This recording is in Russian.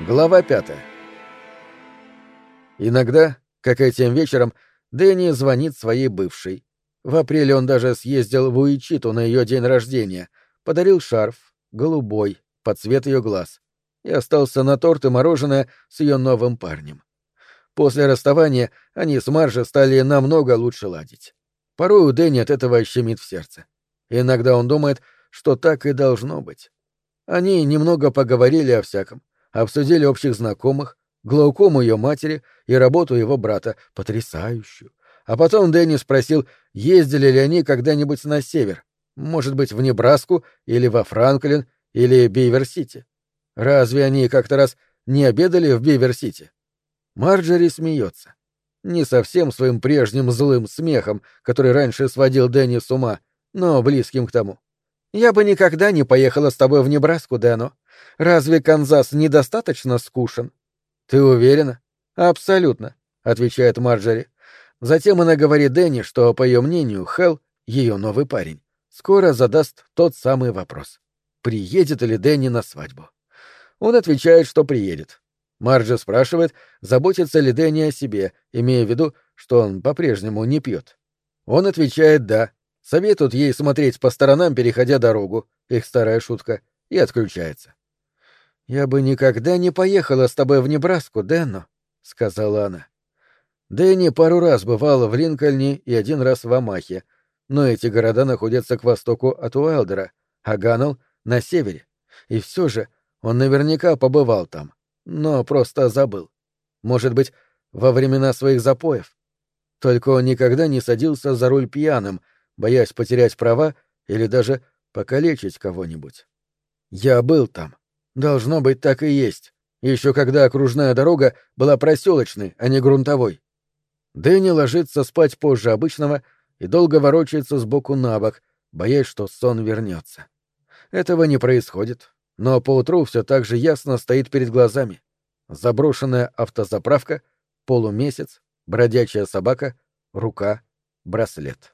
Глава пятая. Иногда, как этим вечером, Дэнни звонит своей бывшей. В апреле он даже съездил в Уичиту на ее день рождения, подарил шарф, голубой, под цвет ее глаз, и остался на торт и мороженое с ее новым парнем. После расставания они с Маржи стали намного лучше ладить. Порой у Дэнни от этого щемит в сердце. Иногда он думает, что так и должно быть. Они немного поговорили о всяком — обсудили общих знакомых, глаукому ее матери и работу его брата, потрясающую. А потом Дэнни спросил, ездили ли они когда-нибудь на север, может быть, в Небраску или во Франклин или Бивер-Сити. Разве они как-то раз не обедали в Бивер-Сити? Марджери смеется. Не совсем своим прежним злым смехом, который раньше сводил Дэнни с ума, но близким к тому. «Я бы никогда не поехала с тобой в Небраску, Дэно. Разве Канзас недостаточно скучен? Ты уверена? Абсолютно, отвечает Марджери. Затем она говорит Дэнни, что, по ее мнению, Хелл, ее новый парень, скоро задаст тот самый вопрос. Приедет ли Дэнни на свадьбу? Он отвечает, что приедет. Марджи спрашивает, заботится ли Дэнни о себе, имея в виду, что он по-прежнему не пьет. Он отвечает «да», советует ей смотреть по сторонам, переходя дорогу, их старая шутка, и отключается. «Я бы никогда не поехала с тобой в Небраску, Дэнно», — сказала она. Дэнни пару раз бывала в Линкольне и один раз в Амахе, но эти города находятся к востоку от Уайлдера, а Ганнелл — на севере. И все же он наверняка побывал там, но просто забыл. Может быть, во времена своих запоев. Только он никогда не садился за руль пьяным, боясь потерять права или даже покалечить кого-нибудь. Я был там. Должно быть, так и есть. Еще когда окружная дорога была проселочной, а не грунтовой. Дэнни ложится спать позже обычного и долго ворочается сбоку на бок, боясь, что сон вернется. Этого не происходит, но поутру все так же ясно стоит перед глазами. Заброшенная автозаправка, полумесяц, бродячая собака, рука, браслет.